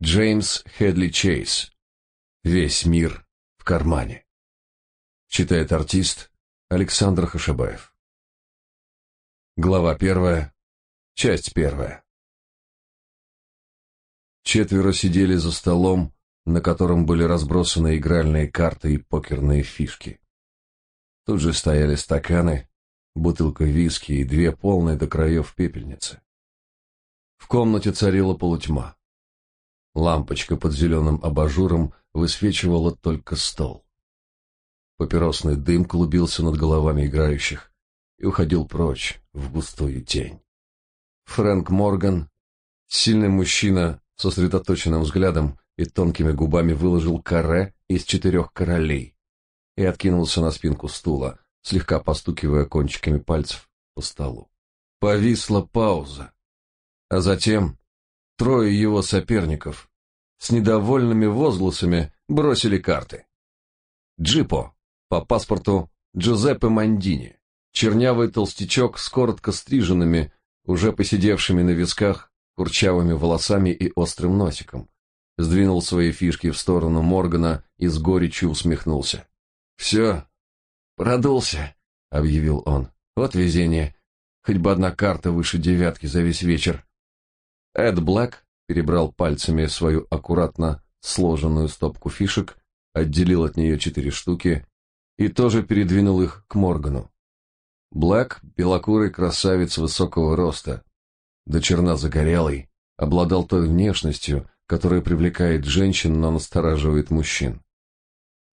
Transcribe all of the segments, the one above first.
Джеймс Хедли Чейз. Весь мир в кармане. Читает артист Александр Хашабаев. Глава первая. Часть первая. Четверо сидели за столом, на котором были разбросаны игральные карты и покерные фишки. Тут же стояли стаканы, бутылка виски и две полные до краев пепельницы. В комнате царила полутьма. Лампочка под зеленым абажуром высвечивала только стол. Папиросный дым клубился над головами играющих и уходил прочь в густую тень. Фрэнк Морган, сильный мужчина с сосредоточенным взглядом и тонкими губами выложил каре из четырех королей и откинулся на спинку стула, слегка постукивая кончиками пальцев по столу. Повисла пауза, а затем трое его соперников с недовольными возгласами бросили карты. Джипо по паспорту Джузеппе Мандини, чернявый толстячок с коротко стриженными, уже посидевшими на висках, курчавыми волосами и острым носиком, сдвинул свои фишки в сторону Моргана и с горечью усмехнулся. «Все, продулся», — объявил он. «Вот везение. Хоть бы одна карта выше девятки за весь вечер». Эд Блэк перебрал пальцами свою аккуратно сложенную стопку фишек, отделил от нее четыре штуки и тоже передвинул их к Моргану. Блэк, белокурый красавец высокого роста, до черна загорелый, обладал той внешностью, которая привлекает женщин, но настораживает мужчин.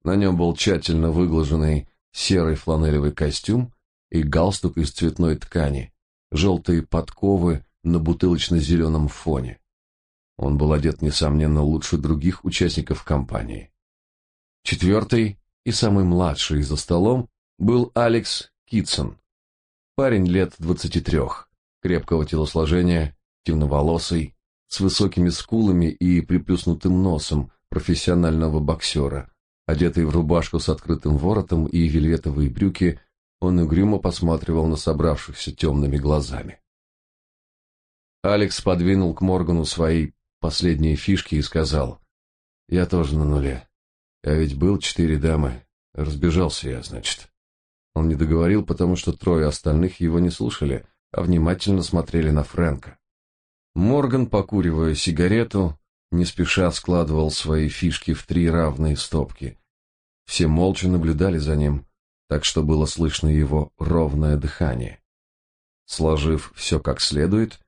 На нем был тщательно выглаженный серый фланелевый костюм и галстук из цветной ткани, желтые подковы на бутылочно-зеленом фоне. Он был одет, несомненно, лучше других участников компании. Четвертый и самый младший за столом был Алекс Китсон. Парень лет двадцати трех, крепкого телосложения, темноволосый, с высокими скулами и приплюснутым носом профессионального боксера. Одетый в рубашку с открытым воротом и вельветовые брюки, он угрюмо посматривал на собравшихся темными глазами. Алекс подвинул к Моргану свои последние фишки и сказал, «Я тоже на нуле. А ведь был четыре дамы. Разбежался я, значит». Он не договорил, потому что трое остальных его не слушали, а внимательно смотрели на Фрэнка. Морган, покуривая сигарету, не спеша складывал свои фишки в три равные стопки. Все молча наблюдали за ним, так что было слышно его ровное дыхание. Сложив все как следует,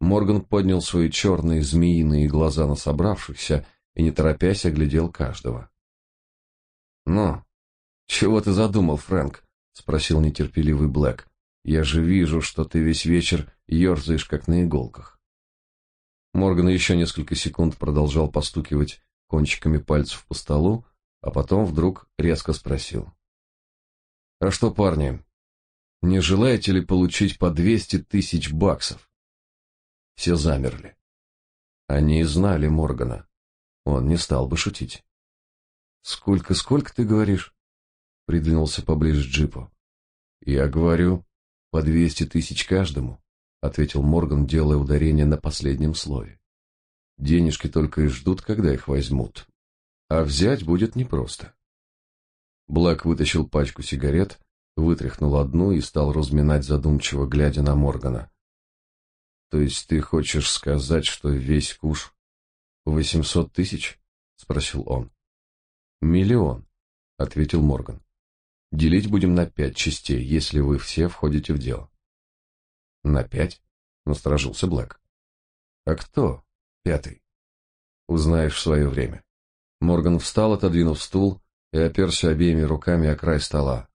Морган поднял свои черные змеиные глаза на собравшихся и, не торопясь, оглядел каждого. «Ну, чего ты задумал, Фрэнк?» — спросил нетерпеливый Блэк. «Я же вижу, что ты весь вечер ерзаешь, как на иголках». Морган еще несколько секунд продолжал постукивать кончиками пальцев по столу, а потом вдруг резко спросил. «А что, парни, не желаете ли получить по двести тысяч баксов?» Все замерли. Они знали Моргана. Он не стал бы шутить. «Сколько, сколько ты говоришь?» Придвинулся поближе джипу. «Я говорю, по двести тысяч каждому», — ответил Морган, делая ударение на последнем слове. «Денежки только и ждут, когда их возьмут. А взять будет непросто». Блэк вытащил пачку сигарет, вытряхнул одну и стал разминать задумчиво, глядя на Моргана. То есть ты хочешь сказать, что весь куш восемьсот тысяч? спросил он. Миллион, ответил Морган. Делить будем на пять частей, если вы все входите в дело. На пять? насторожился Блэк. А кто пятый? Узнаешь в свое время. Морган встал, отодвинув стул и оперся обеими руками о край стола.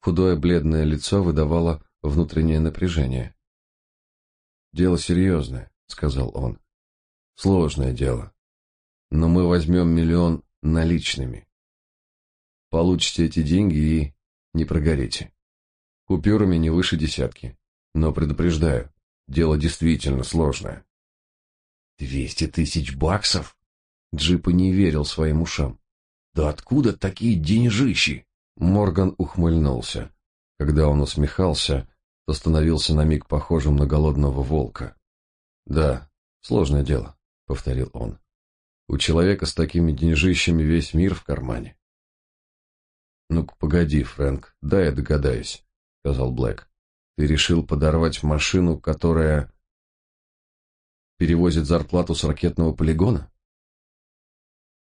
Худое бледное лицо выдавало внутреннее напряжение. Дело серьезное, сказал он. Сложное дело. Но мы возьмем миллион наличными. Получите эти деньги и не прогорите. Купюрами не выше десятки. Но предупреждаю, дело действительно сложное. Двести тысяч баксов? Джипа не верил своим ушам. Да откуда такие деньжищи? Морган ухмыльнулся. Когда он усмехался, то становился на миг похожим на голодного волка. «Да, сложное дело», — повторил он. У человека с такими деньжищами весь мир в кармане. «Ну-ка, погоди, Фрэнк, дай я догадаюсь», — сказал Блэк. «Ты решил подорвать машину, которая перевозит зарплату с ракетного полигона?»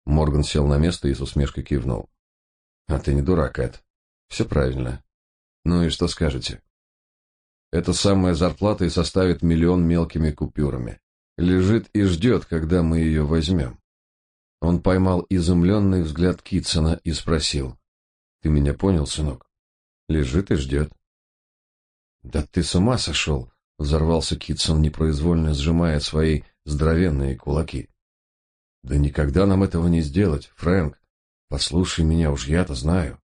Морган сел на место и с усмешкой кивнул. «А ты не дурак, Эд. Все правильно. Ну и что скажете?» «Эта самая зарплата и составит миллион мелкими купюрами. Лежит и ждет, когда мы ее возьмем». Он поймал изумленный взгляд Китсона и спросил. «Ты меня понял, сынок? Лежит и ждет». «Да ты с ума сошел!» — взорвался Китсон, непроизвольно сжимая свои здоровенные кулаки. «Да никогда нам этого не сделать, Фрэнк. Послушай меня, уж я-то знаю».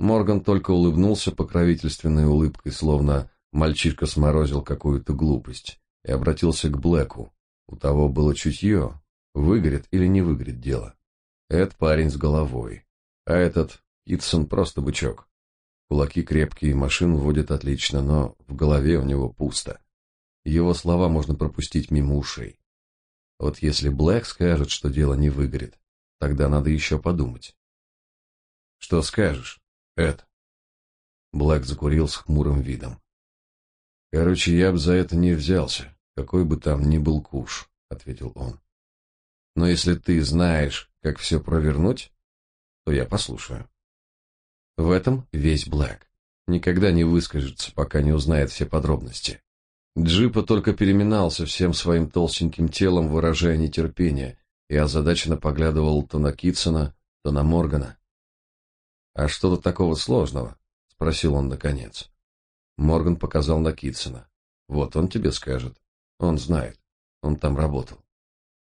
Морган только улыбнулся покровительственной улыбкой, словно мальчишка сморозил какую-то глупость, и обратился к Блэку. У того было чутье, Выгорит или не выгорит дело. Эд парень с головой. А этот Итсон просто бычок. Кулаки крепкие, машину водит отлично, но в голове у него пусто. Его слова можно пропустить мимо ушей. Вот если Блэк скажет, что дело не выгорит, тогда надо еще подумать. Что скажешь, Эд? Блэк закурил с хмурым видом. Короче, я бы за это не взялся, какой бы там ни был куш, ответил он. Но если ты знаешь, как все провернуть, то я послушаю. В этом весь Блэк. Никогда не выскажется, пока не узнает все подробности. Джипа только переминался всем своим толстеньким телом, выражая нетерпение, и озадаченно поглядывал то на Китсона, то на Моргана. «А что тут такого сложного?» — спросил он наконец. Морган показал на Китсона. «Вот он тебе скажет. Он знает. Он там работал».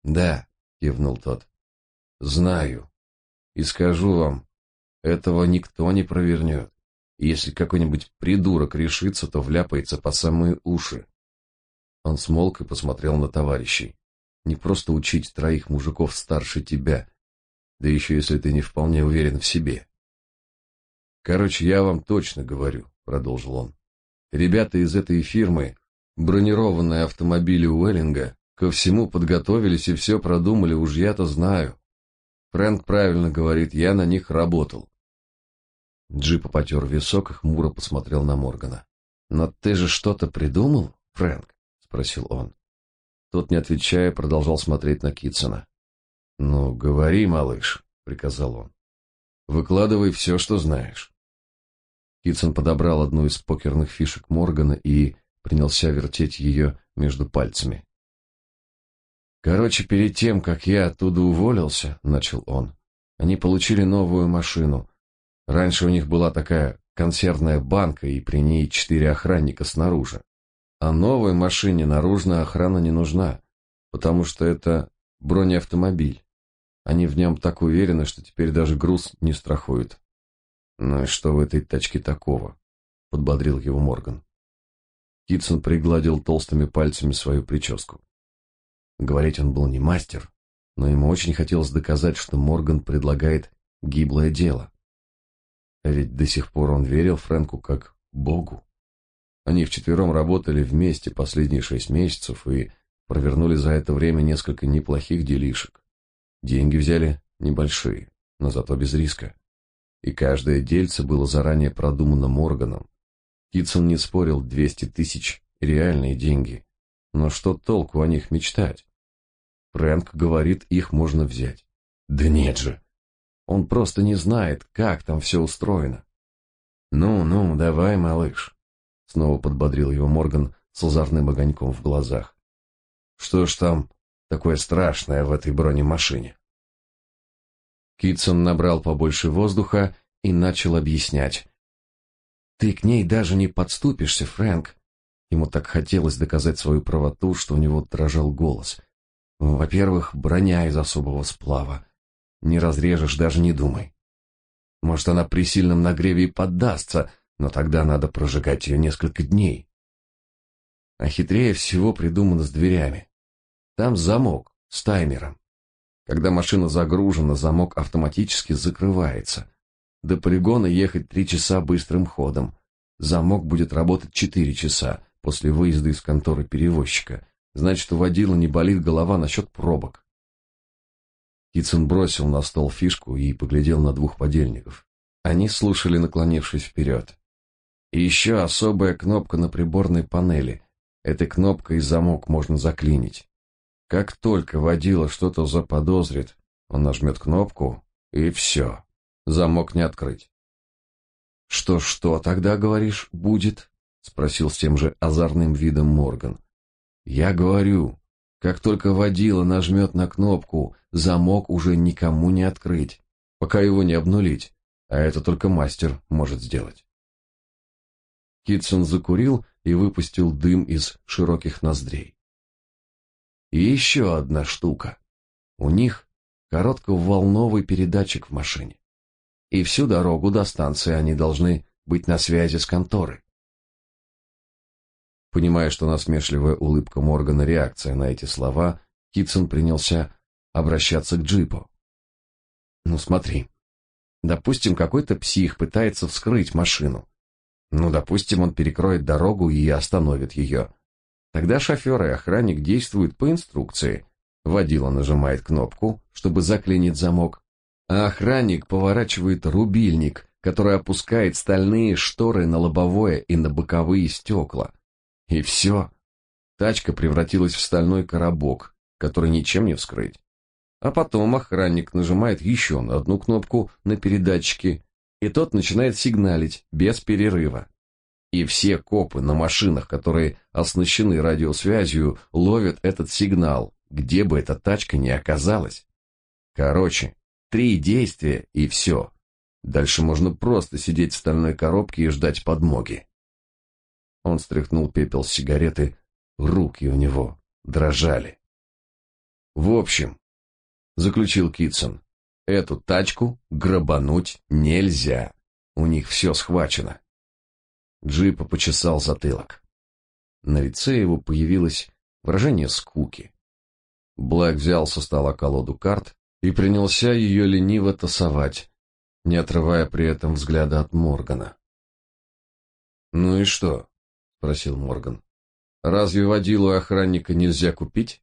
«Да, кивнул тот. Знаю. И скажу вам, этого никто не провернет. Если какой-нибудь придурок решится, то вляпается по самые уши. Он смолк и посмотрел на товарищей. Не просто учить троих мужиков старше тебя, да еще если ты не вполне уверен в себе. Короче, я вам точно говорю, продолжил он. Ребята из этой фирмы, бронированные автомобили Уэллинга, Ко всему подготовились и все продумали, уж я-то знаю. Фрэнк правильно говорит, я на них работал. Джипа потер висок и хмуро посмотрел на Моргана. «Но ты же что-то придумал, Фрэнк?» — спросил он. Тот, не отвечая, продолжал смотреть на Китсона. «Ну, говори, малыш», — приказал он. «Выкладывай все, что знаешь». Китсон подобрал одну из покерных фишек Моргана и принялся вертеть ее между пальцами. Короче, перед тем, как я оттуда уволился, начал он. Они получили новую машину. Раньше у них была такая консервная банка, и при ней четыре охранника снаружи. А новой машине наружная охрана не нужна, потому что это бронеавтомобиль. Они в нем так уверены, что теперь даже груз не страхуют. Ну и что в этой тачке такого? подбодрил его Морган. Китсон пригладил толстыми пальцами свою прическу. Говорить он был не мастер, но ему очень хотелось доказать, что Морган предлагает гиблое дело. А ведь до сих пор он верил Фрэнку как богу. Они вчетвером работали вместе последние шесть месяцев и провернули за это время несколько неплохих делишек. Деньги взяли небольшие, но зато без риска. И каждое дельце было заранее продумано Морганом. Китсон не спорил, 200 тысяч – реальные деньги. Но что толку о них мечтать? Фрэнк говорит, их можно взять. Да нет же. Он просто не знает, как там все устроено. Ну-ну, давай, малыш. Снова подбодрил его Морган с озорным огоньком в глазах. Что ж там такое страшное в этой бронемашине? Китсон набрал побольше воздуха и начал объяснять. Ты к ней даже не подступишься, Фрэнк. Ему так хотелось доказать свою правоту, что у него дрожал голос. Во-первых, броня из особого сплава. Не разрежешь, даже не думай. Может, она при сильном нагреве и поддастся, но тогда надо прожигать ее несколько дней. А хитрее всего придумано с дверями. Там замок с таймером. Когда машина загружена, замок автоматически закрывается. До полигона ехать три часа быстрым ходом. Замок будет работать четыре часа после выезда из конторы перевозчика. Значит, у водила не болит голова насчет пробок. Китсон бросил на стол фишку и поглядел на двух подельников. Они слушали, наклонившись вперед. И еще особая кнопка на приборной панели. Этой кнопкой замок можно заклинить. Как только водила что-то заподозрит, он нажмет кнопку, и все. Замок не открыть. «Что-что тогда, говоришь, будет?» — спросил с тем же озорным видом Морган. «Я говорю, как только водила нажмет на кнопку, замок уже никому не открыть, пока его не обнулить, а это только мастер может сделать». Китсон закурил и выпустил дым из широких ноздрей. И еще одна штука. У них коротковолновый передатчик в машине. И всю дорогу до станции они должны быть на связи с конторой. Понимая, что насмешливая улыбка Моргана реакция на эти слова, Китсон принялся обращаться к джипу. Ну смотри. Допустим, какой-то псих пытается вскрыть машину. Ну, допустим, он перекроет дорогу и остановит ее. Тогда шофер и охранник действуют по инструкции. Водила нажимает кнопку, чтобы заклинить замок, а охранник поворачивает рубильник, который опускает стальные шторы на лобовое и на боковые стекла. И все. Тачка превратилась в стальной коробок, который ничем не вскрыть. А потом охранник нажимает еще на одну кнопку на передатчике, и тот начинает сигналить без перерыва. И все копы на машинах, которые оснащены радиосвязью, ловят этот сигнал, где бы эта тачка ни оказалась. Короче, три действия и все. Дальше можно просто сидеть в стальной коробке и ждать подмоги. Он стряхнул пепел с сигареты, руки у него дрожали. В общем, заключил Китсон, эту тачку грабануть нельзя. У них все схвачено. Джипа почесал затылок. На лице его появилось выражение скуки. Блэк взял со стола колоду карт и принялся ее лениво тасовать, не отрывая при этом взгляда от Моргана. «Ну и что?» — спросил Морган. «Разве водилу охранника нельзя купить?»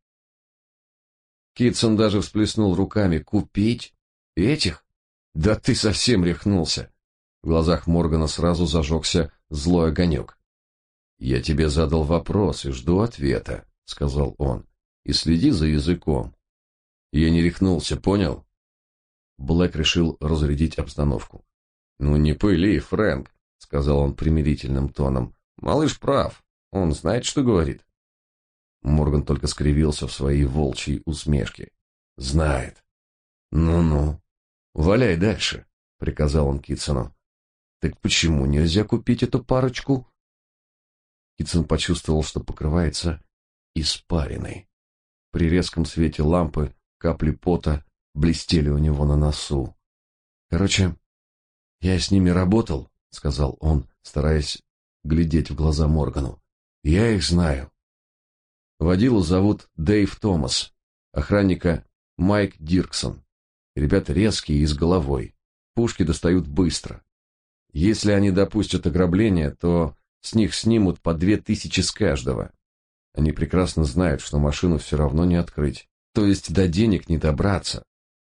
Китсон даже всплеснул руками. «Купить? Этих? Да ты совсем рехнулся!» В глазах Моргана сразу зажегся злой огонек. «Я тебе задал вопрос и жду ответа», — сказал он. «И следи за языком. Я не рехнулся, понял?» Блэк решил разрядить обстановку. «Ну не пыли, Фрэнк», — сказал он примирительным тоном. «Малыш прав. Он знает, что говорит». Морган только скривился в своей волчьей усмешке. «Знает». «Ну-ну. Валяй дальше», — приказал он Китсону. Так почему нельзя купить эту парочку? Китсон почувствовал, что покрывается испариной. При резком свете лампы капли пота блестели у него на носу. Короче, я с ними работал, сказал он, стараясь глядеть в глаза Моргану. Я их знаю. Водилу зовут Дэйв Томас, охранника Майк Дирксон. Ребята резкие и с головой. Пушки достают быстро. Если они допустят ограбление, то с них снимут по две тысячи с каждого. Они прекрасно знают, что машину все равно не открыть, то есть до денег не добраться.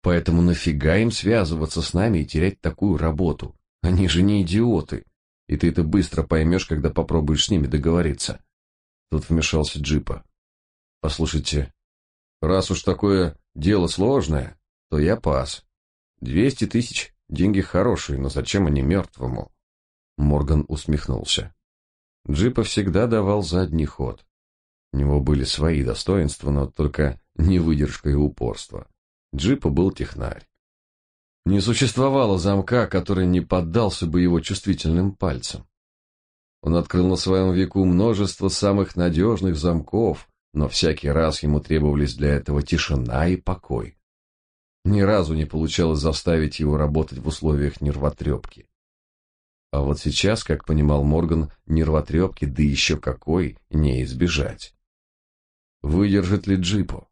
Поэтому нафига им связываться с нами и терять такую работу? Они же не идиоты. И ты это быстро поймешь, когда попробуешь с ними договориться. Тут вмешался Джипа. Послушайте, раз уж такое дело сложное, то я пас. Двести тысяч Деньги хорошие, но зачем они мертвому?» Морган усмехнулся. Джипа всегда давал задний ход. У него были свои достоинства, но только не выдержка и упорство. Джипа был технарь. Не существовало замка, который не поддался бы его чувствительным пальцам. Он открыл на своем веку множество самых надежных замков, но всякий раз ему требовались для этого тишина и покой. Ни разу не получалось заставить его работать в условиях нервотрепки. А вот сейчас, как понимал Морган, нервотрепки, да еще какой, не избежать. Выдержит ли Джипо?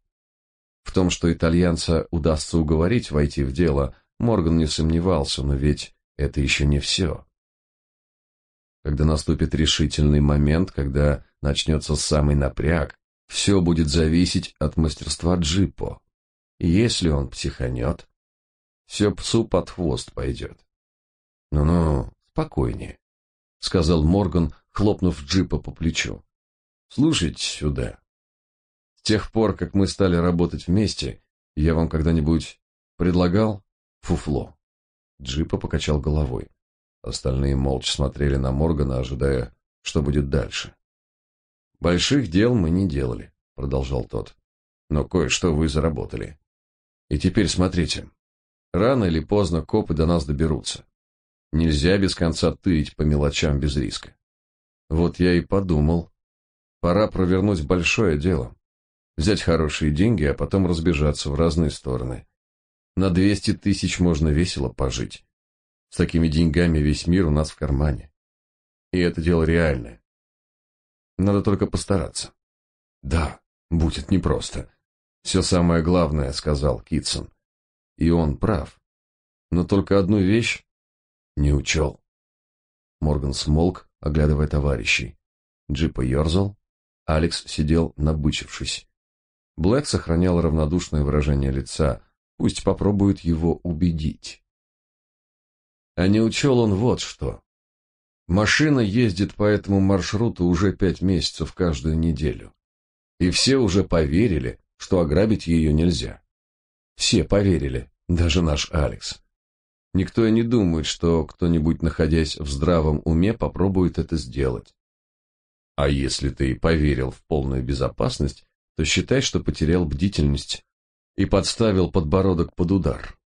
В том, что итальянца удастся уговорить войти в дело, Морган не сомневался, но ведь это еще не все. Когда наступит решительный момент, когда начнется самый напряг, все будет зависеть от мастерства Джипо. Если он психанет, все псу под хвост пойдет. Ну-ну, спокойнее, сказал Морган, хлопнув джипа по плечу. Слушайте сюда. С тех пор, как мы стали работать вместе, я вам когда-нибудь предлагал фуфло? Джипа покачал головой. Остальные молча смотрели на Моргана, ожидая, что будет дальше. Больших дел мы не делали, продолжал тот. Но кое-что вы заработали. И теперь смотрите. Рано или поздно копы до нас доберутся. Нельзя без конца тырить по мелочам без риска. Вот я и подумал, пора провернуть большое дело. Взять хорошие деньги, а потом разбежаться в разные стороны. На двести тысяч можно весело пожить. С такими деньгами весь мир у нас в кармане. И это дело реальное. Надо только постараться. Да, будет непросто. Все самое главное, сказал Китсон. И он прав. Но только одну вещь не учел. Морган смолк, оглядывая товарищей. Джип ерзал, Алекс сидел набычившись. Блэк сохранял равнодушное выражение лица. Пусть попробует его убедить. А не учел он вот что. Машина ездит по этому маршруту уже пять месяцев каждую неделю. И все уже поверили, что ограбить ее нельзя. Все поверили, даже наш Алекс. Никто и не думает, что кто-нибудь, находясь в здравом уме, попробует это сделать. А если ты поверил в полную безопасность, то считай, что потерял бдительность и подставил подбородок под удар.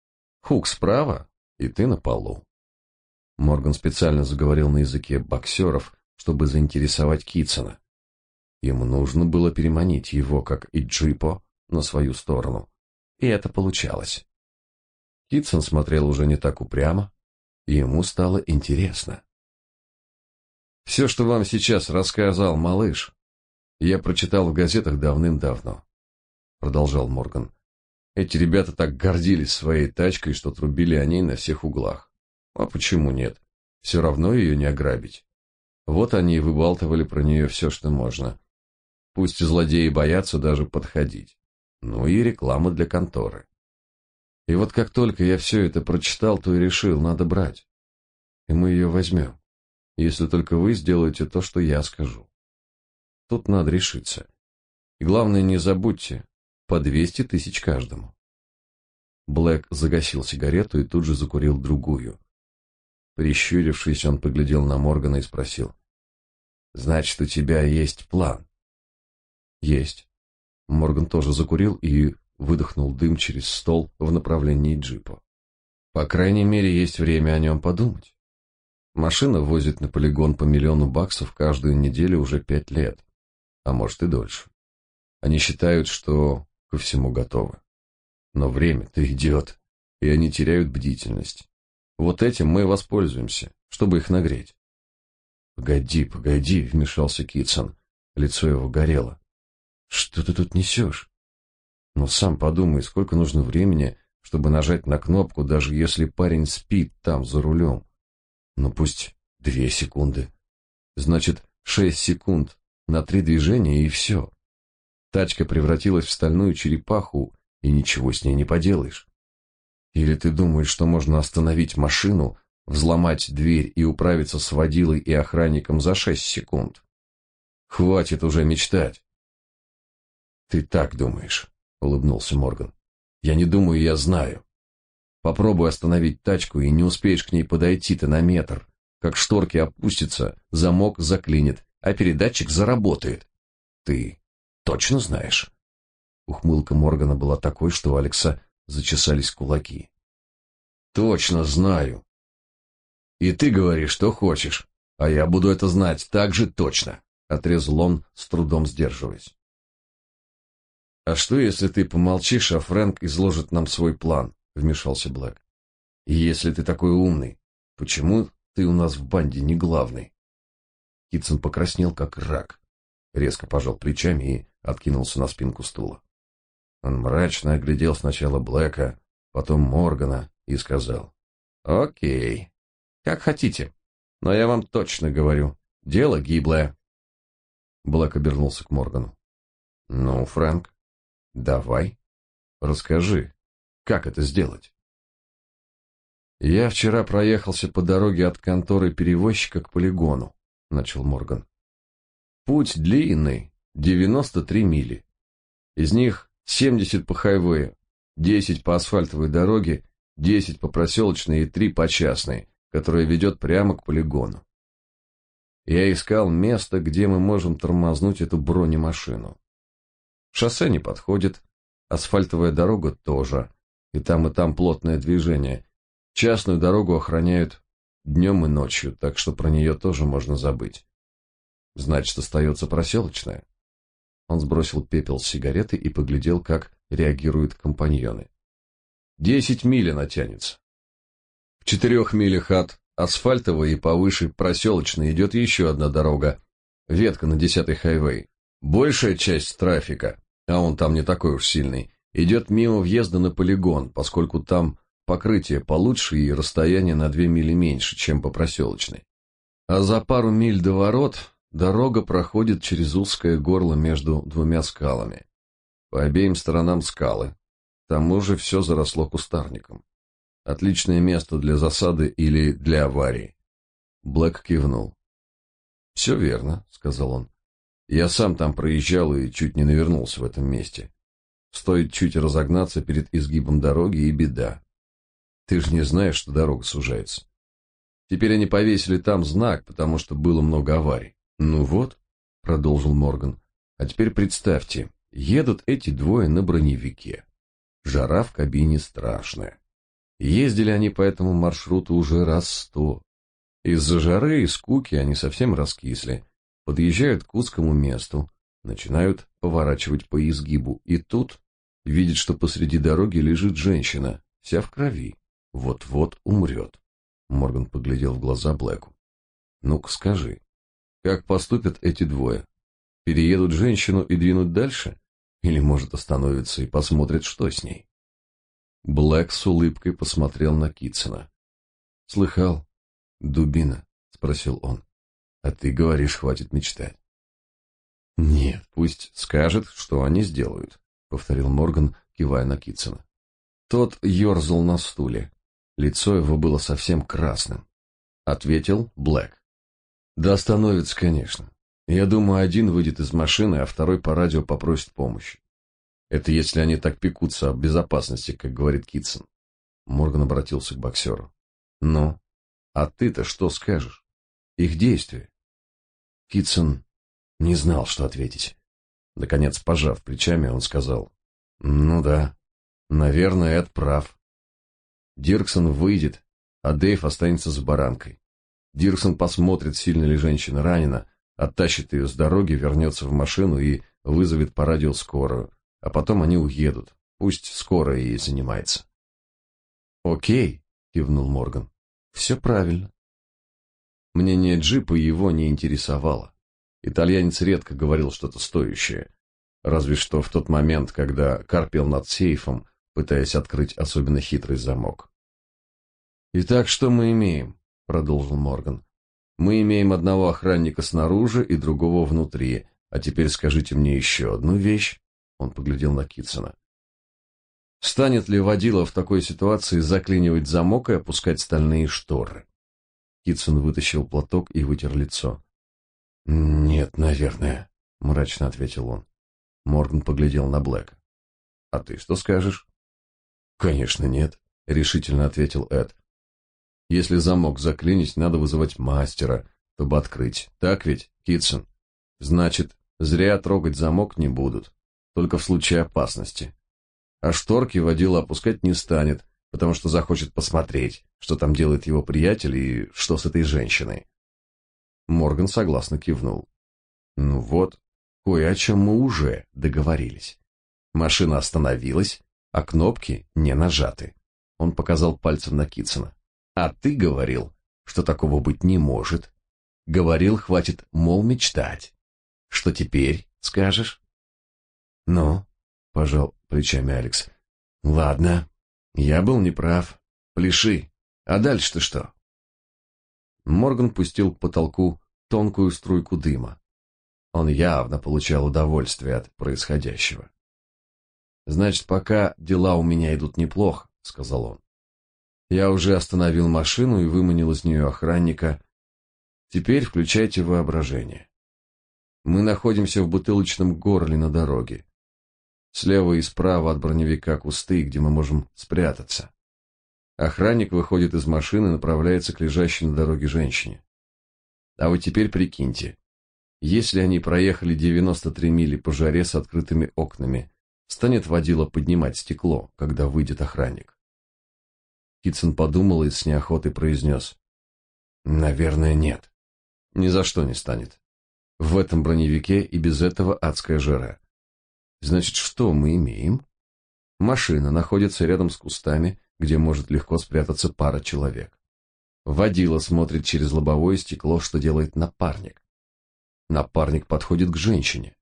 Хук справа, и ты на полу. Морган специально заговорил на языке боксеров, чтобы заинтересовать Китсона. Ему нужно было переманить его, как и Джипо, на свою сторону. И это получалось. Китсон смотрел уже не так упрямо, и ему стало интересно. «Все, что вам сейчас рассказал малыш, я прочитал в газетах давным-давно», — продолжал Морган. «Эти ребята так гордились своей тачкой, что трубили о ней на всех углах. А почему нет? Все равно ее не ограбить. Вот они и выбалтывали про нее все, что можно. Пусть злодеи боятся даже подходить. Ну и реклама для конторы. И вот как только я все это прочитал, то и решил, надо брать. И мы ее возьмем, если только вы сделаете то, что я скажу. Тут надо решиться. И главное, не забудьте, по двести тысяч каждому. Блэк загасил сигарету и тут же закурил другую. Прищурившись, он поглядел на Моргана и спросил. «Значит, у тебя есть план?» «Есть». Морган тоже закурил и выдохнул дым через стол в направлении джипа. «По крайней мере, есть время о нем подумать. Машина возит на полигон по миллиону баксов каждую неделю уже пять лет, а может и дольше. Они считают, что ко всему готовы. Но время-то идет, и они теряют бдительность. Вот этим мы воспользуемся, чтобы их нагреть. Погоди, погоди, вмешался Китсон. Лицо его горело. Что ты тут несешь? Ну сам подумай, сколько нужно времени, чтобы нажать на кнопку, даже если парень спит там за рулем. Ну пусть две секунды. Значит, шесть секунд на три движения и все. Тачка превратилась в стальную черепаху, и ничего с ней не поделаешь. Или ты думаешь, что можно остановить машину, взломать дверь и управиться с водилой и охранником за шесть секунд? Хватит уже мечтать. Ты так думаешь, улыбнулся Морган. Я не думаю, я знаю. Попробуй остановить тачку и не успеешь к ней подойти ты на метр. Как шторки опустятся, замок заклинит, а передатчик заработает. Ты точно знаешь? Ухмылка Моргана была такой, что у Алекса зачесались кулаки. Точно знаю. И ты говоришь, что хочешь, а я буду это знать так же точно, отрезал он, с трудом сдерживаясь. А что, если ты помолчишь, а Фрэнк изложит нам свой план, вмешался Блэк. И если ты такой умный, почему ты у нас в банде не главный? Китсон покраснел как рак, резко пожал плечами и откинулся на спинку стула. Он мрачно оглядел сначала Блэка, потом Моргана и сказал. «Окей, как хотите, но я вам точно говорю, дело гиблое». Блэк обернулся к Моргану. «Ну, Фрэнк, давай». Расскажи, как это сделать? Я вчера проехался по дороге от конторы перевозчика к полигону, начал Морган. Путь длинный, 93 мили. Из них 70 по хайвею, 10 по асфальтовой дороге, 10 по проселочной и 3 по частной, которая ведет прямо к полигону. Я искал место, где мы можем тормознуть эту бронемашину. Шоссе не подходит, асфальтовая дорога тоже, и там и там плотное движение. Частную дорогу охраняют днем и ночью, так что про нее тоже можно забыть. Значит, остается проселочная. Он сбросил пепел с сигареты и поглядел, как реагируют компаньоны. Десять миль она тянется. В четырех милях от асфальтовой и повыше проселочной идет еще одна дорога, ветка на десятый хайвей. Большая часть трафика, а он там не такой уж сильный, идет мимо въезда на полигон, поскольку там покрытие получше и расстояние на две мили меньше, чем по проселочной. А за пару миль до ворот дорога проходит через узкое горло между двумя скалами. По обеим сторонам скалы. К тому же все заросло кустарником. Отличное место для засады или для аварии. Блэк кивнул. «Все верно», — сказал он. «Я сам там проезжал и чуть не навернулся в этом месте. Стоит чуть разогнаться перед изгибом дороги, и беда. Ты же не знаешь, что дорога сужается. Теперь они повесили там знак, потому что было много аварий. Ну вот, продолжил Морган. А теперь представьте, едут эти двое на броневике. Жара в кабине страшная. Ездили они по этому маршруту уже раз сто. Из-за жары и скуки они совсем раскисли. Подъезжают к узкому месту, начинают поворачивать по изгибу, и тут видят, что посреди дороги лежит женщина, вся в крови, вот-вот умрет. Морган поглядел в глаза Блэку. Ну-ка скажи, как поступят эти двое? Переедут женщину и двинут дальше? Или, может, остановятся и посмотрят, что с ней? Блэк с улыбкой посмотрел на Китсона. «Слыхал? Дубина?» — спросил он. «А ты говоришь, хватит мечтать». «Нет, пусть скажет, что они сделают», — повторил Морган, кивая на Китсона. Тот ерзал на стуле. Лицо его было совсем красным. Ответил Блэк. «Да остановится, конечно. Я думаю, один выйдет из машины, а второй по радио попросит помощи. Это если они так пекутся об безопасности, как говорит Китсон. Морган обратился к боксеру. Ну, а ты-то что скажешь? Их действия? Китсон не знал, что ответить. Наконец, пожав плечами, он сказал. Ну да, наверное, Эд прав. Дирксон выйдет, а Дэйв останется с баранкой. Дирксон посмотрит, сильно ли женщина ранена, оттащит ее с дороги, вернется в машину и вызовет по радио скорую а потом они уедут. Пусть скоро и занимается. Окей, кивнул Морган. Все правильно. Мнение джипа его не интересовало. Итальянец редко говорил что-то стоящее, разве что в тот момент, когда карпел над сейфом, пытаясь открыть особенно хитрый замок. Итак, что мы имеем? продолжил Морган. Мы имеем одного охранника снаружи и другого внутри. А теперь скажите мне еще одну вещь. Он поглядел на Китсона. Станет ли водила в такой ситуации заклинивать замок и опускать стальные шторы? Китсон вытащил платок и вытер лицо. Нет, наверное, мрачно ответил он. Морган поглядел на Блэка. А ты что скажешь? Конечно, нет, решительно ответил Эд. Если замок заклинить, надо вызывать мастера, чтобы открыть. Так ведь, Китсон? Значит, зря трогать замок не будут только в случае опасности. А шторки водила опускать не станет, потому что захочет посмотреть, что там делает его приятель и что с этой женщиной. Морган согласно кивнул. Ну вот, кое о чем мы уже договорились. Машина остановилась, а кнопки не нажаты. Он показал пальцем на Китсона. А ты говорил, что такого быть не может. Говорил, хватит, мол, мечтать. Что теперь скажешь? «Ну?» — пожал плечами Алекс. «Ладно, я был неправ. Пляши. А дальше-то что?» Морган пустил к потолку тонкую струйку дыма. Он явно получал удовольствие от происходящего. Значит, пока дела у меня идут неплохо, сказал он. Я уже остановил машину и выманил из нее охранника. Теперь включайте воображение. Мы находимся в бутылочном горле на дороге. Слева и справа от броневика кусты, где мы можем спрятаться. Охранник выходит из машины и направляется к лежащей на дороге женщине. А вот теперь прикиньте, если они проехали 93 мили по жаре с открытыми окнами, станет водила поднимать стекло, когда выйдет охранник? Китсон подумал и с неохотой произнес. Наверное, нет. Ни за что не станет. В этом броневике и без этого адская жара. Значит, что мы имеем? Машина находится рядом с кустами, где может легко спрятаться пара человек. Водила смотрит через лобовое стекло, что делает напарник. Напарник подходит к женщине.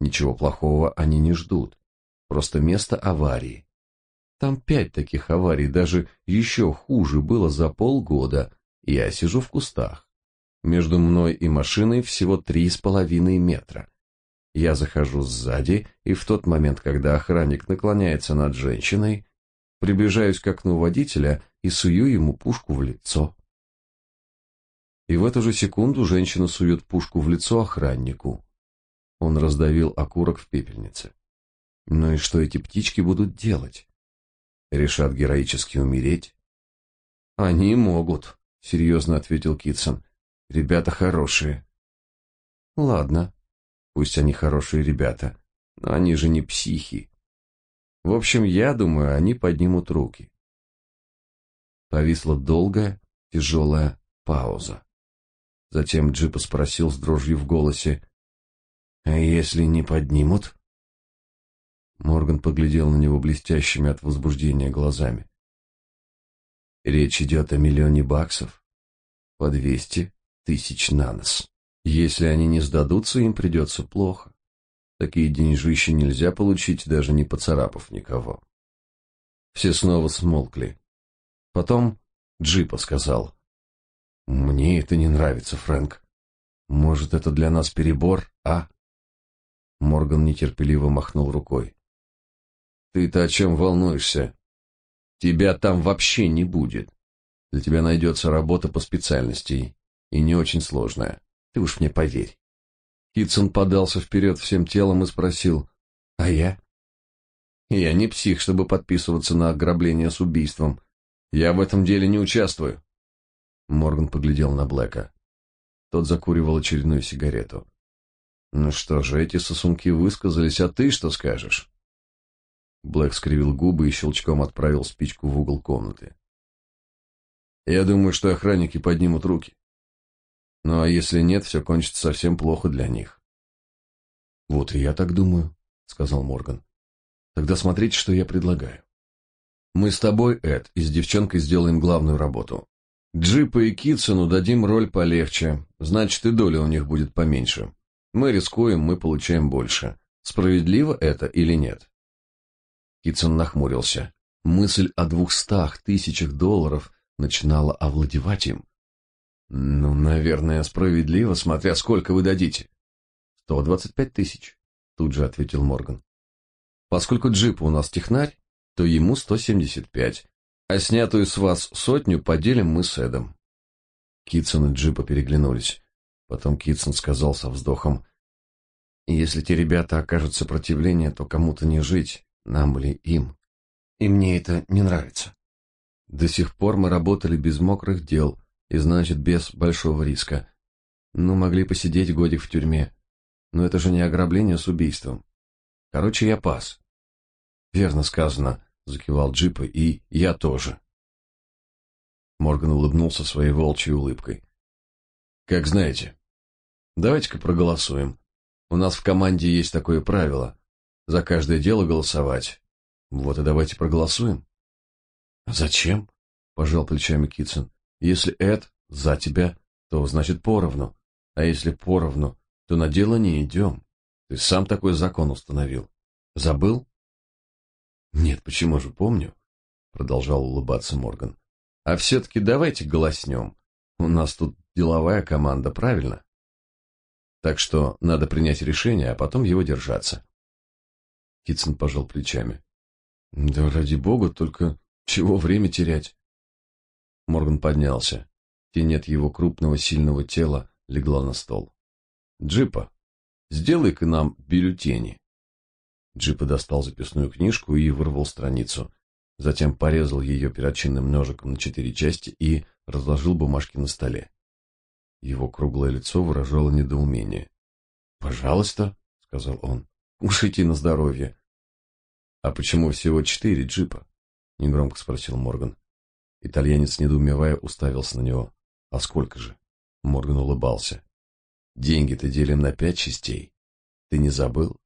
Ничего плохого они не ждут. Просто место аварии. Там пять таких аварий, даже еще хуже было за полгода. Я сижу в кустах. Между мной и машиной всего три с половиной метра. Я захожу сзади, и в тот момент, когда охранник наклоняется над женщиной, приближаюсь к окну водителя и сую ему пушку в лицо. И в эту же секунду женщина сует пушку в лицо охраннику. Он раздавил окурок в пепельнице. Ну и что эти птички будут делать? Решат героически умереть? Они могут, серьезно ответил Китсон. Ребята хорошие. Ладно, пусть они хорошие ребята, но они же не психи. В общем, я думаю, они поднимут руки. Повисла долгая, тяжелая пауза. Затем Джипа спросил с дрожью в голосе, «А если не поднимут?» Морган поглядел на него блестящими от возбуждения глазами. «Речь идет о миллионе баксов, по двести тысяч на нос. Если они не сдадутся, им придется плохо. Такие деньжища нельзя получить, даже не поцарапав никого». Все снова смолкли. Потом Джипа сказал, мне это не нравится, Фрэнк. Может, это для нас перебор, а? Морган нетерпеливо махнул рукой. Ты-то о чем волнуешься? Тебя там вообще не будет. Для тебя найдется работа по специальности, и не очень сложная. Ты уж мне поверь. Китсон подался вперед всем телом и спросил, «А я?» «Я не псих, чтобы подписываться на ограбление с убийством. Я в этом деле не участвую». Морган поглядел на Блэка. Тот закуривал очередную сигарету. Ну что же, эти сосунки высказались, а ты что скажешь? Блэк скривил губы и щелчком отправил спичку в угол комнаты. Я думаю, что охранники поднимут руки. Ну а если нет, все кончится совсем плохо для них. Вот и я так думаю, сказал Морган. Тогда смотрите, что я предлагаю. Мы с тобой, Эд, и с девчонкой сделаем главную работу. Джипа и Китсону дадим роль полегче, значит и доля у них будет поменьше. Мы рискуем, мы получаем больше. Справедливо это или нет? Китсон нахмурился. Мысль о двухстах тысячах долларов начинала овладевать им. Ну, наверное, справедливо, смотря сколько вы дадите. Сто двадцать пять тысяч, тут же ответил Морган. Поскольку джипа у нас технарь, то ему сто семьдесят пять, а снятую с вас сотню поделим мы с Эдом. Китсон и Джипа переглянулись. Потом Китсон сказал со вздохом, «Если те ребята окажут сопротивление, то кому-то не жить, нам или им. И мне это не нравится. До сих пор мы работали без мокрых дел, и значит, без большого риска. Ну, могли посидеть годик в тюрьме. Но это же не ограбление с убийством. Короче, я пас». «Верно сказано», закивал Джипа, и я тоже. Морган улыбнулся своей волчьей улыбкой. Как знаете. Давайте-ка проголосуем. У нас в команде есть такое правило: за каждое дело голосовать. Вот и давайте проголосуем. Зачем? пожал плечами Китсон. Если Эд за тебя, то значит поровну. А если поровну, то на дело не идем. Ты сам такой закон установил. Забыл? Нет, почему же помню? Продолжал улыбаться Морган. А все-таки давайте голоснем. У нас тут деловая команда, правильно? Так что надо принять решение, а потом его держаться. Китсон пожал плечами. Да ради бога, только чего время терять? Морган поднялся. Тень от его крупного сильного тела легла на стол. Джипа, сделай-ка нам бюллетени. Джипа достал записную книжку и вырвал страницу. Затем порезал ее перочинным ножиком на четыре части и разложил бумажки на столе. Его круглое лицо выражало недоумение. "Пожалуйста", сказал он. "Кушайте на здоровье". "А почему всего четыре джипа?" негромко спросил Морган. Итальянец недоумевая уставился на него. "А сколько же?" Морган улыбался. "Деньги-то делим на пять частей. Ты не забыл?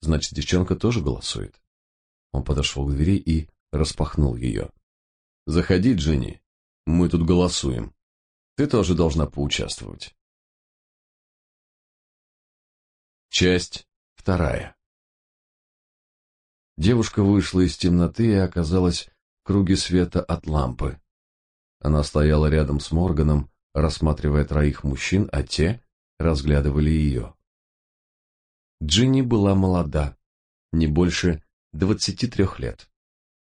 Значит, девчонка тоже голосует". Он подошел к двери и распахнул ее. Заходи, Джинни. Мы тут голосуем. Ты тоже должна поучаствовать. Часть вторая. Девушка вышла из темноты и оказалась в круге света от лампы. Она стояла рядом с Морганом, рассматривая троих мужчин, а те разглядывали ее. Джинни была молода, не больше двадцати трех лет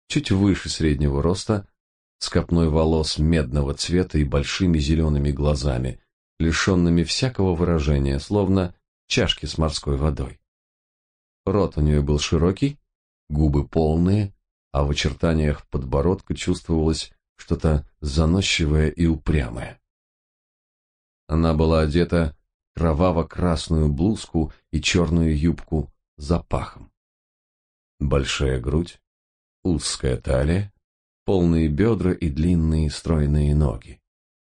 чуть выше среднего роста, с копной волос медного цвета и большими зелеными глазами, лишенными всякого выражения, словно чашки с морской водой. Рот у нее был широкий, губы полные, а в очертаниях подбородка чувствовалось что-то заносчивое и упрямое. Она была одета кроваво-красную блузку и черную юбку запахом. Большая грудь, узкая талия, полные бедра и длинные стройные ноги.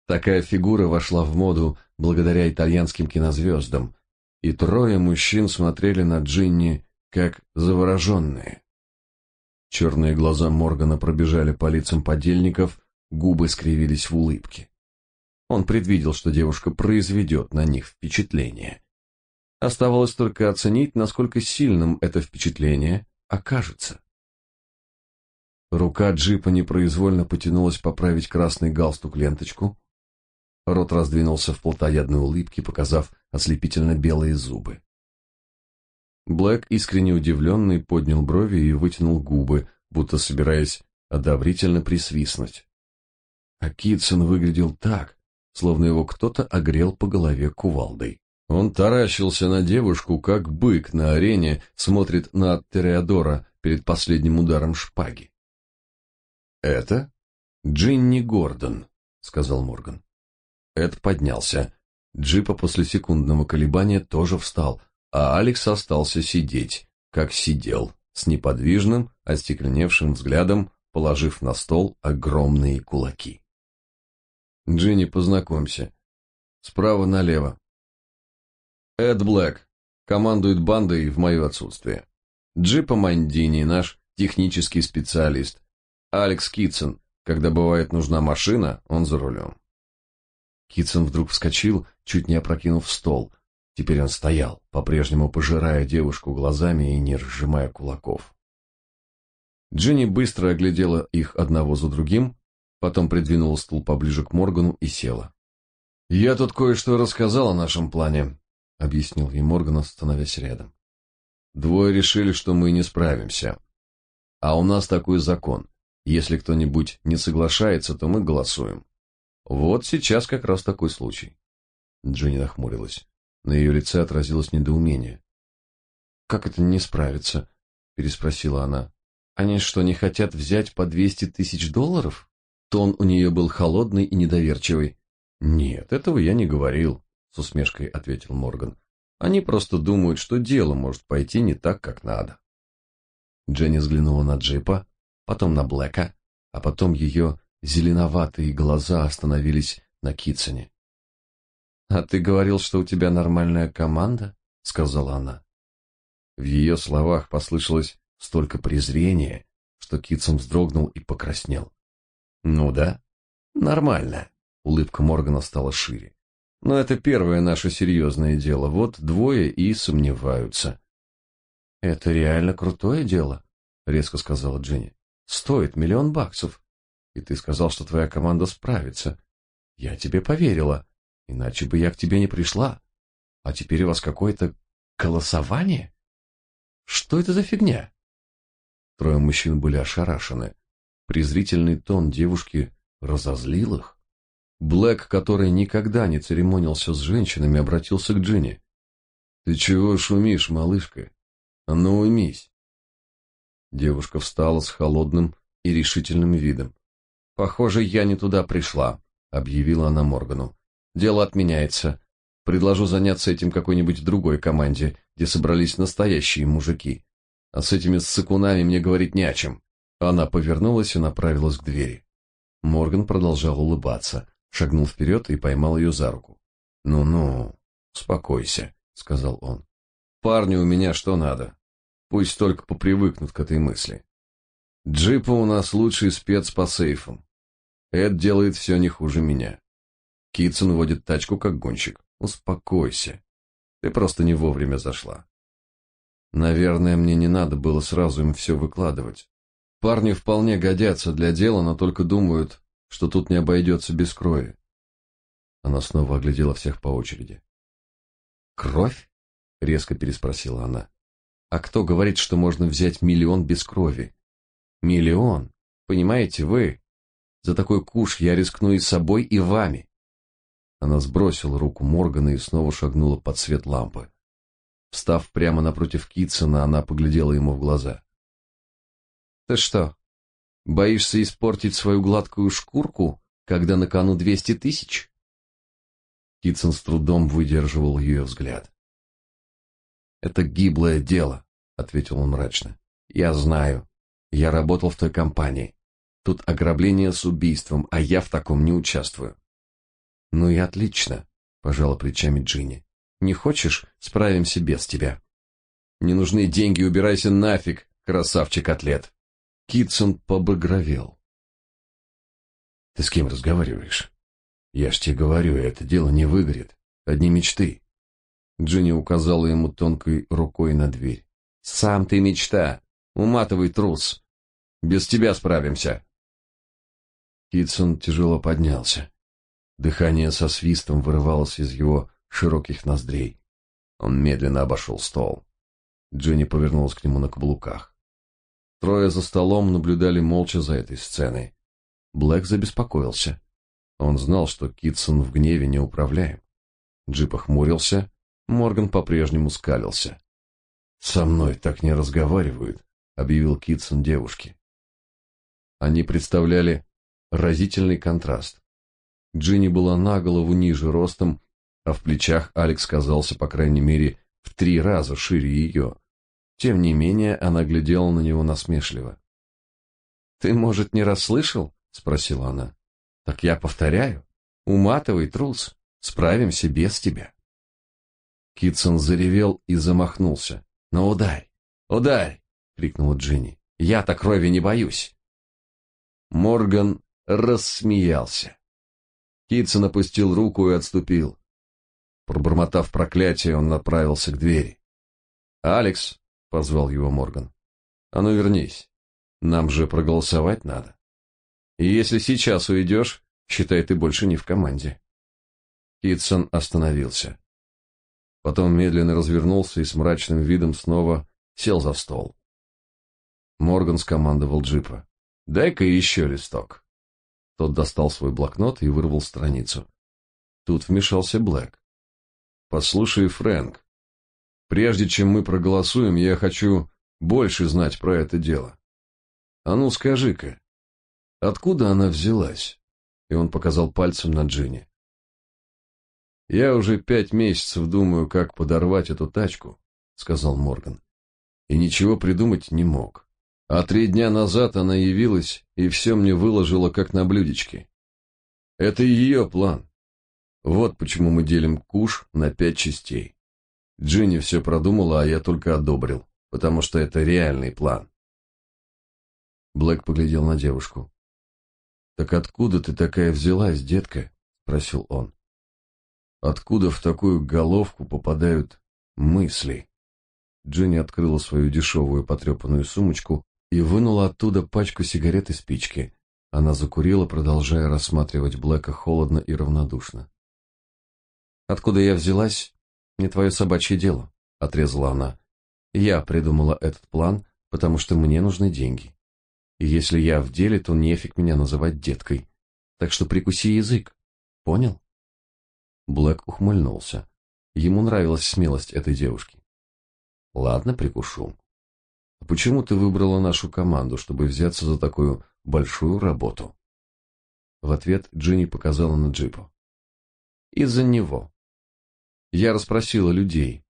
Такая фигура вошла в моду благодаря итальянским кинозвездам, и трое мужчин смотрели на Джинни как завороженные. Черные глаза Моргана пробежали по лицам подельников, губы скривились в улыбке. Он предвидел, что девушка произведет на них впечатление. Оставалось только оценить, насколько сильным это впечатление окажется. Рука джипа непроизвольно потянулась поправить красный галстук-ленточку. Рот раздвинулся в плотоядной улыбке, показав ослепительно белые зубы. Блэк, искренне удивленный, поднял брови и вытянул губы, будто собираясь одобрительно присвистнуть. А Китсон выглядел так, словно его кто-то огрел по голове кувалдой. Он таращился на девушку, как бык на арене смотрит на Тереадора перед последним ударом шпаги. «Это Джинни Гордон», — сказал Морган. Эд поднялся. Джипа после секундного колебания тоже встал, а Алекс остался сидеть, как сидел, с неподвижным, остекленевшим взглядом, положив на стол огромные кулаки. «Джинни, познакомься. Справа налево. Эд Блэк командует бандой в мое отсутствие. Джипа Мандини, наш технический специалист, Алекс Китсон. Когда бывает нужна машина, он за рулем. Китсон вдруг вскочил, чуть не опрокинув стол. Теперь он стоял, по-прежнему пожирая девушку глазами и не разжимая кулаков. Джинни быстро оглядела их одного за другим, потом придвинула стул поближе к Моргану и села. «Я тут кое-что рассказал о нашем плане», — объяснил ей Морган, становясь рядом. «Двое решили, что мы не справимся. А у нас такой закон. Если кто-нибудь не соглашается, то мы голосуем. Вот сейчас как раз такой случай. Дженни нахмурилась. На ее лице отразилось недоумение. Как это не справиться? переспросила она. Они что, не хотят взять по двести тысяч долларов? Тон у нее был холодный и недоверчивый. Нет, этого я не говорил, с усмешкой ответил Морган. Они просто думают, что дело может пойти не так, как надо. Дженни взглянула на Джипа, потом на Блэка, а потом ее зеленоватые глаза остановились на Китсоне. «А ты говорил, что у тебя нормальная команда?» — сказала она. В ее словах послышалось столько презрения, что Китсон вздрогнул и покраснел. «Ну да, нормально», — улыбка Моргана стала шире. «Но это первое наше серьезное дело. Вот двое и сомневаются». «Это реально крутое дело», — резко сказала Дженни стоит миллион баксов. И ты сказал, что твоя команда справится. Я тебе поверила, иначе бы я к тебе не пришла. А теперь у вас какое-то голосование? Что это за фигня? Трое мужчин были ошарашены. Презрительный тон девушки разозлил их. Блэк, который никогда не церемонился с женщинами, обратился к Джинни. «Ты чего шумишь, малышка? А ну уймись!» Девушка встала с холодным и решительным видом. «Похоже, я не туда пришла», — объявила она Моргану. «Дело отменяется. Предложу заняться этим какой-нибудь другой команде, где собрались настоящие мужики. А с этими ссыкунами мне говорить не о чем». Она повернулась и направилась к двери. Морган продолжал улыбаться, шагнул вперед и поймал ее за руку. «Ну-ну, успокойся», — сказал он. «Парню у меня что надо. Пусть только попривыкнут к этой мысли. Джипа у нас лучший спец по сейфам. Эд делает все не хуже меня. Китсон водит тачку как гонщик. Успокойся. Ты просто не вовремя зашла. Наверное, мне не надо было сразу им все выкладывать. Парни вполне годятся для дела, но только думают, что тут не обойдется без крови. Она снова оглядела всех по очереди. «Кровь?» — резко переспросила она. «А кто говорит, что можно взять миллион без крови?» «Миллион? Понимаете, вы, за такой куш я рискну и собой, и вами. Она сбросила руку Моргана и снова шагнула под свет лампы. Встав прямо напротив Китсона, она поглядела ему в глаза. Ты что, боишься испортить свою гладкую шкурку, когда на кону двести тысяч? Китсон с трудом выдерживал ее взгляд. Это гиблое дело, ответил он мрачно. Я знаю. Я работал в той компании. Тут ограбление с убийством, а я в таком не участвую. Ну и отлично, пожала плечами Джинни. Не хочешь, справимся без тебя. Не нужны деньги, убирайся нафиг, красавчик-атлет. Китсон побагровел. Ты с кем разговариваешь? Я ж тебе говорю, это дело не выгорит. Одни мечты. Джинни указала ему тонкой рукой на дверь. Сам ты мечта, уматывай трус. Без тебя справимся. Китсон тяжело поднялся. Дыхание со свистом вырывалось из его широких ноздрей. Он медленно обошел стол. Дженни повернулась к нему на каблуках. Трое за столом наблюдали молча за этой сценой. Блэк забеспокоился. Он знал, что Китсон в гневе не управляем. Джип охмурился, Морган по-прежнему скалился. «Со мной так не разговаривают», — объявил Китсон девушке. Они представляли разительный контраст. Джинни была на голову ниже ростом, а в плечах Алекс казался, по крайней мере, в три раза шире ее. Тем не менее, она глядела на него насмешливо. «Ты, может, не расслышал?» — спросила она. «Так я повторяю. Уматывай, трус. Справимся без тебя». Китсон заревел и замахнулся. «Ну, ударь! Ударь!» — крикнула Джинни. «Я-то крови не боюсь!» Морган рассмеялся. Китсон опустил руку и отступил. Пробормотав проклятие, он направился к двери. «Алекс!» — позвал его Морган. «А ну вернись. Нам же проголосовать надо. И если сейчас уйдешь, считай, ты больше не в команде». Китсон остановился. Потом медленно развернулся и с мрачным видом снова сел за стол. Морган скомандовал джипа. «Дай-ка еще листок». Тот достал свой блокнот и вырвал страницу. Тут вмешался Блэк. «Послушай, Фрэнк, прежде чем мы проголосуем, я хочу больше знать про это дело. А ну скажи-ка, откуда она взялась?» И он показал пальцем на Джинни. «Я уже пять месяцев думаю, как подорвать эту тачку», — сказал Морган. «И ничего придумать не мог. А три дня назад она явилась и все мне выложила как на блюдечке. Это ее план. Вот почему мы делим куш на пять частей. Джинни все продумала, а я только одобрил, потому что это реальный план. Блэк поглядел на девушку. «Так откуда ты такая взялась, детка?» — спросил он. «Откуда в такую головку попадают мысли?» Джинни открыла свою дешевую потрепанную сумочку и вынула оттуда пачку сигарет и спички. Она закурила, продолжая рассматривать Блэка холодно и равнодушно. «Откуда я взялась? Не твое собачье дело», — отрезала она. «Я придумала этот план, потому что мне нужны деньги. И если я в деле, то нефиг меня называть деткой. Так что прикуси язык. Понял? Блэк ухмыльнулся. Ему нравилась смелость этой девушки. Ладно, прикушу. Почему ты выбрала нашу команду, чтобы взяться за такую большую работу? В ответ Джинни показала на джипу. Из-за него. Я расспросила людей.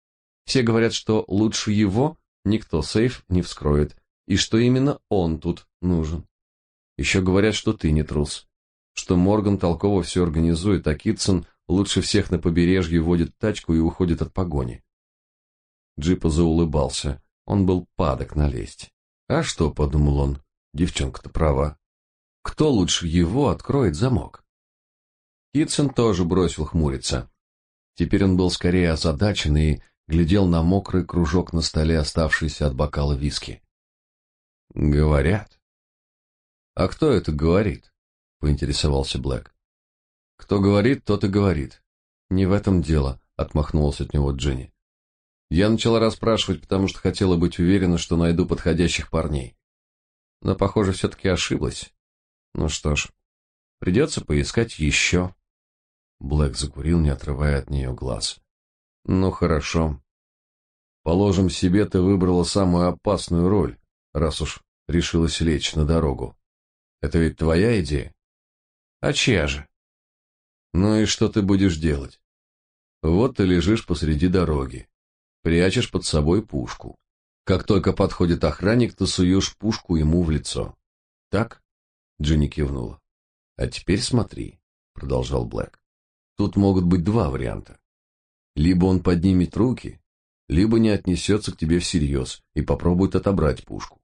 Все говорят, что лучше его никто сейф не вскроет, и что именно он тут нужен. Еще говорят, что ты не трус, что Морган толково все организует, а Китсон лучше всех на побережье водит тачку и уходит от погони. Джипа заулыбался, он был падок на лесть. А что, подумал он, девчонка-то права. Кто лучше его откроет замок? Китсон тоже бросил хмуриться. Теперь он был скорее озадачен и глядел на мокрый кружок на столе, оставшийся от бокала виски. Говорят. А кто это говорит? поинтересовался Блэк. Кто говорит, тот и говорит. Не в этом дело, отмахнулась от него Дженни. Я начала расспрашивать, потому что хотела быть уверена, что найду подходящих парней. Но, похоже, все-таки ошиблась. Ну что ж, придется поискать еще. Блэк закурил, не отрывая от нее глаз. Ну хорошо. Положим себе, ты выбрала самую опасную роль, раз уж решилась лечь на дорогу. Это ведь твоя идея? А чья же? Ну и что ты будешь делать? Вот ты лежишь посреди дороги, прячешь под собой пушку. Как только подходит охранник, ты суешь пушку ему в лицо. Так? Джинни кивнула. А теперь смотри, продолжал Блэк. Тут могут быть два варианта. Либо он поднимет руки, либо не отнесется к тебе всерьез и попробует отобрать пушку.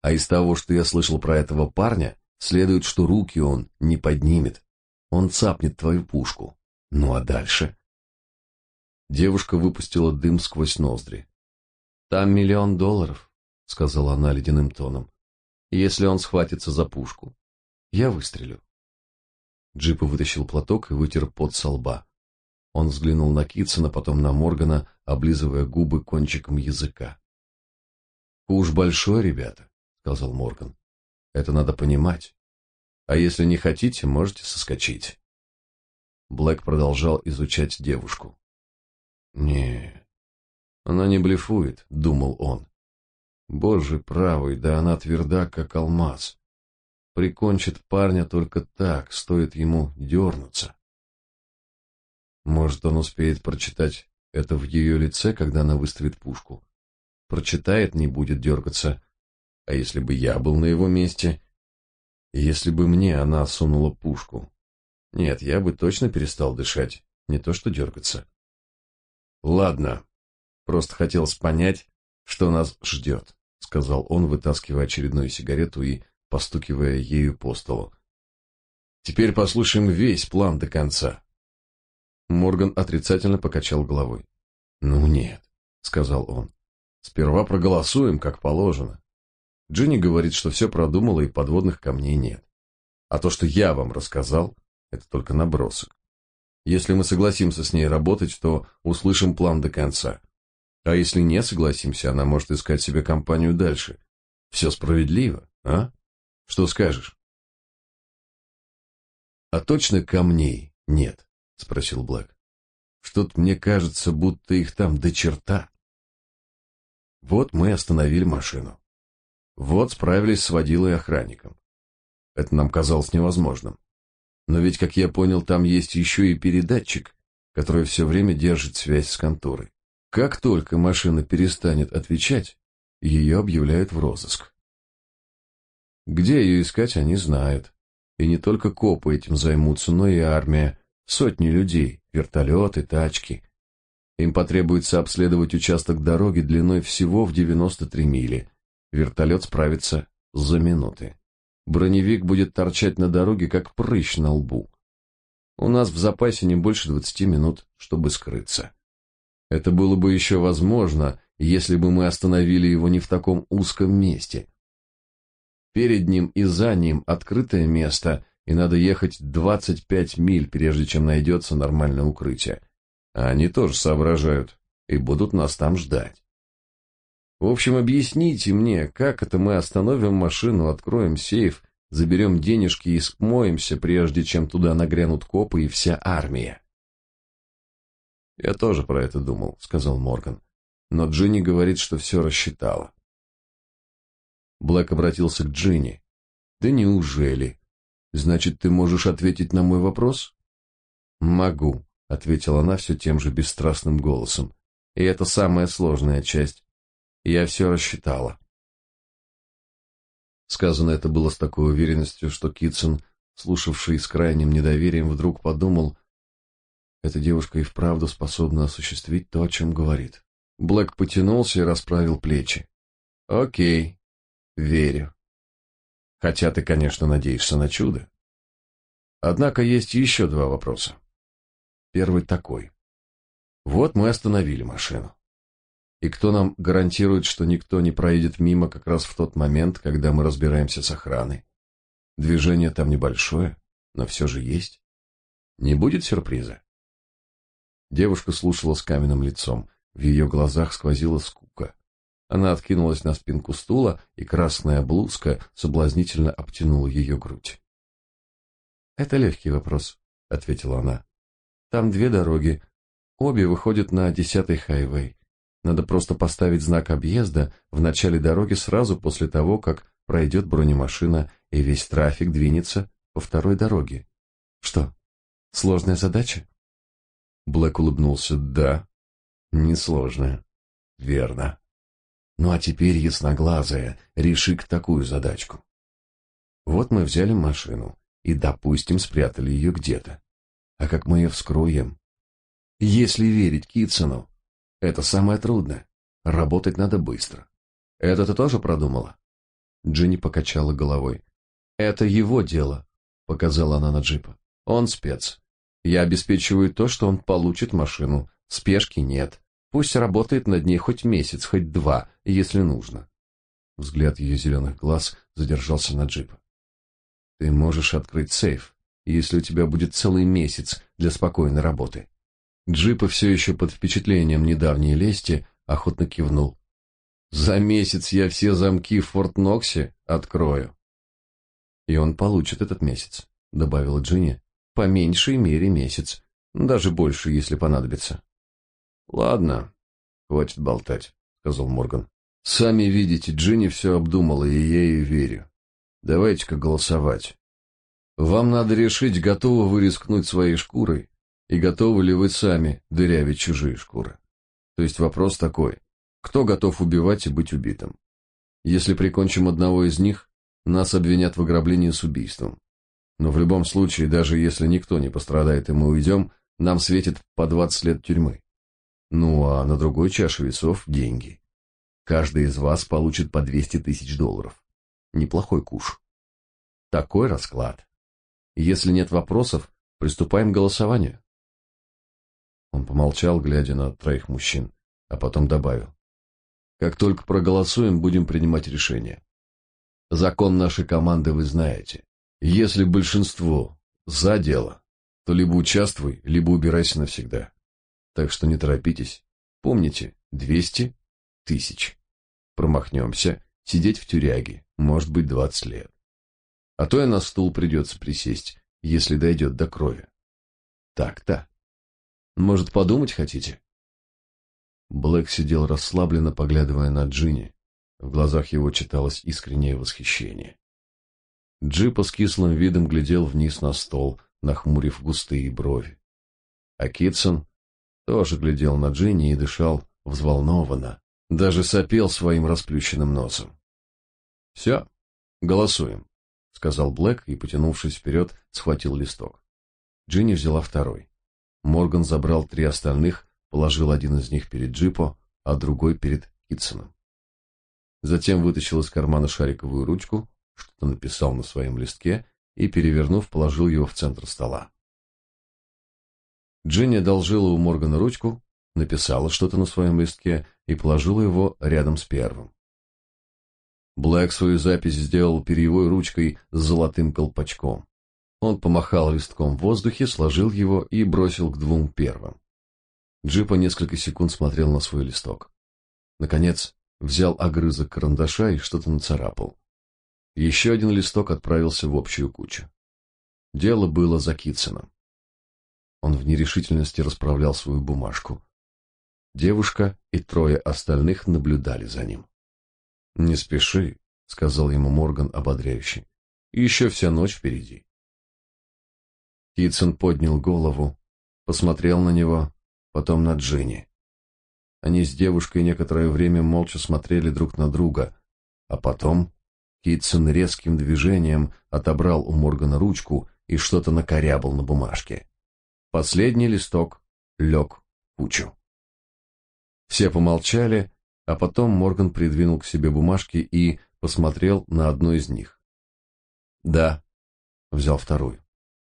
А из того, что я слышал про этого парня, следует, что руки он не поднимет. Он цапнет твою пушку. Ну а дальше? Девушка выпустила дым сквозь ноздри. Там миллион долларов, сказала она ледяным тоном. Если он схватится за пушку, я выстрелю. Джипа вытащил платок и вытер пот со лба. Он взглянул на Китсона, потом на Моргана, облизывая губы кончиком языка. Уж большой, ребята сказал Морган. Это надо понимать. А если не хотите, можете соскочить. Блэк продолжал изучать девушку. Не, она не блефует, думал он. Боже правый, да она тверда, как алмаз. Прикончит парня только так, стоит ему дернуться. Может, он успеет прочитать это в ее лице, когда она выставит пушку. Прочитает, не будет дергаться, а если бы я был на его месте? Если бы мне она сунула пушку? Нет, я бы точно перестал дышать, не то что дергаться. Ладно, просто хотелось понять, что нас ждет, сказал он, вытаскивая очередную сигарету и постукивая ею по столу. Теперь послушаем весь план до конца. Морган отрицательно покачал головой. Ну нет, сказал он. Сперва проголосуем, как положено. Джинни говорит, что все продумала и подводных камней нет. А то, что я вам рассказал, это только набросок. Если мы согласимся с ней работать, то услышим план до конца. А если не согласимся, она может искать себе компанию дальше. Все справедливо, а? Что скажешь? А точно камней нет, спросил Блэк. Что-то мне кажется, будто их там до черта. Вот мы остановили машину. Вот справились с водилой и охранником. Это нам казалось невозможным. Но ведь, как я понял, там есть еще и передатчик, который все время держит связь с конторой. Как только машина перестанет отвечать, ее объявляют в розыск. Где ее искать, они знают. И не только копы этим займутся, но и армия, сотни людей, вертолеты, тачки. Им потребуется обследовать участок дороги длиной всего в 93 мили, Вертолет справится за минуты. Броневик будет торчать на дороге, как прыщ на лбу. У нас в запасе не больше двадцати минут, чтобы скрыться. Это было бы еще возможно, если бы мы остановили его не в таком узком месте. Перед ним и за ним открытое место, и надо ехать двадцать пять миль, прежде чем найдется нормальное укрытие. А они тоже соображают и будут нас там ждать. В общем, объясните мне, как это мы остановим машину, откроем сейф, заберем денежки и смоемся, прежде чем туда нагрянут копы и вся армия. Я тоже про это думал, сказал Морган. Но Джинни говорит, что все рассчитала. Блэк обратился к Джинни. Да неужели? Значит, ты можешь ответить на мой вопрос? Могу, ответила она все тем же бесстрастным голосом. И это самая сложная часть. Я все рассчитала. Сказано это было с такой уверенностью, что Китсон, слушавший с крайним недоверием, вдруг подумал, эта девушка и вправду способна осуществить то, о чем говорит. Блэк потянулся и расправил плечи. Окей, верю. Хотя ты, конечно, надеешься на чудо. Однако есть еще два вопроса. Первый такой. Вот мы остановили машину. И кто нам гарантирует, что никто не проедет мимо как раз в тот момент, когда мы разбираемся с охраной? Движение там небольшое, но все же есть. Не будет сюрприза? Девушка слушала с каменным лицом. В ее глазах сквозила скука. Она откинулась на спинку стула, и красная блузка соблазнительно обтянула ее грудь. «Это легкий вопрос», — ответила она. «Там две дороги. Обе выходят на десятый хайвей. Надо просто поставить знак объезда в начале дороги сразу после того, как пройдет бронемашина и весь трафик двинется по второй дороге. Что, сложная задача? Блэк улыбнулся. Да, несложная. Верно. Ну а теперь, ясноглазая, реши-ка такую задачку. Вот мы взяли машину и, допустим, спрятали ее где-то. А как мы ее вскроем? Если верить Китсону, это самое трудное. Работать надо быстро. Это ты тоже продумала? Джинни покачала головой. Это его дело, показала она на джипа. Он спец. Я обеспечиваю то, что он получит машину. Спешки нет. Пусть работает над ней хоть месяц, хоть два, если нужно. Взгляд ее зеленых глаз задержался на джипа. Ты можешь открыть сейф, если у тебя будет целый месяц для спокойной работы. Джипа все еще под впечатлением недавней лести охотно кивнул. За месяц я все замки в Форт-Ноксе открою. И он получит этот месяц, добавила Джинни. По меньшей мере месяц, даже больше, если понадобится. Ладно, хватит болтать, сказал Морган. Сами видите, Джинни все обдумала, и я ей верю. Давайте-ка голосовать. Вам надо решить, готовы вы рискнуть своей шкурой и готовы ли вы сами дырявить чужие шкуры? То есть вопрос такой, кто готов убивать и быть убитым? Если прикончим одного из них, нас обвинят в ограблении с убийством. Но в любом случае, даже если никто не пострадает и мы уйдем, нам светит по 20 лет тюрьмы. Ну а на другой чаше весов деньги. Каждый из вас получит по 200 тысяч долларов. Неплохой куш. Такой расклад. Если нет вопросов, приступаем к голосованию. Он помолчал, глядя на троих мужчин, а потом добавил. Как только проголосуем, будем принимать решение. Закон нашей команды вы знаете. Если большинство за дело, то либо участвуй, либо убирайся навсегда. Так что не торопитесь. Помните, 200 тысяч. Промахнемся, сидеть в тюряге, может быть, 20 лет. А то и на стул придется присесть, если дойдет до крови. Так-то. Может, подумать хотите? Блэк сидел расслабленно, поглядывая на Джинни. В глазах его читалось искреннее восхищение. Джипа с кислым видом глядел вниз на стол, нахмурив густые брови. А Китсон тоже глядел на Джинни и дышал взволнованно, даже сопел своим расплющенным носом. «Все, голосуем», — сказал Блэк и, потянувшись вперед, схватил листок. Джинни взяла второй. Морган забрал три остальных, положил один из них перед Джипо, а другой перед Китсоном. Затем вытащил из кармана шариковую ручку, что-то написал на своем листке и, перевернув, положил его в центр стола. Джинни одолжила у Моргана ручку, написала что-то на своем листке и положила его рядом с первым. Блэк свою запись сделал перьевой ручкой с золотым колпачком. Он помахал листком в воздухе, сложил его и бросил к двум первым. Джипа несколько секунд смотрел на свой листок. Наконец, взял огрызок карандаша и что-то нацарапал. Еще один листок отправился в общую кучу. Дело было за Китсоном. Он в нерешительности расправлял свою бумажку. Девушка и трое остальных наблюдали за ним. «Не спеши», — сказал ему Морган ободряюще. «Еще вся ночь впереди». Китсон поднял голову, посмотрел на него, потом на Джинни. Они с девушкой некоторое время молча смотрели друг на друга, а потом Китсон резким движением отобрал у Моргана ручку и что-то накорябал на бумажке. Последний листок лег кучу. Все помолчали, а потом Морган придвинул к себе бумажки и посмотрел на одну из них. «Да», — взял вторую.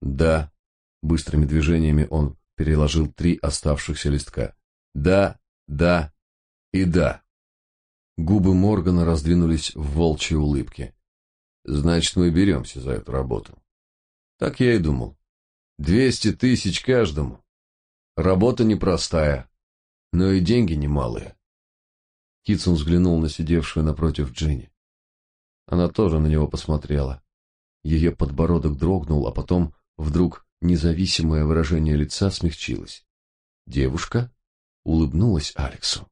«Да», — быстрыми движениями он переложил три оставшихся листка. «Да, да и да. Губы Моргана раздвинулись в волчьей улыбке. Значит, мы беремся за эту работу. Так я и думал. Двести тысяч каждому. Работа непростая, но и деньги немалые. Китсон взглянул на сидевшую напротив Джинни. Она тоже на него посмотрела. Ее подбородок дрогнул, а потом вдруг независимое выражение лица смягчилось. Девушка улыбнулась Алексу.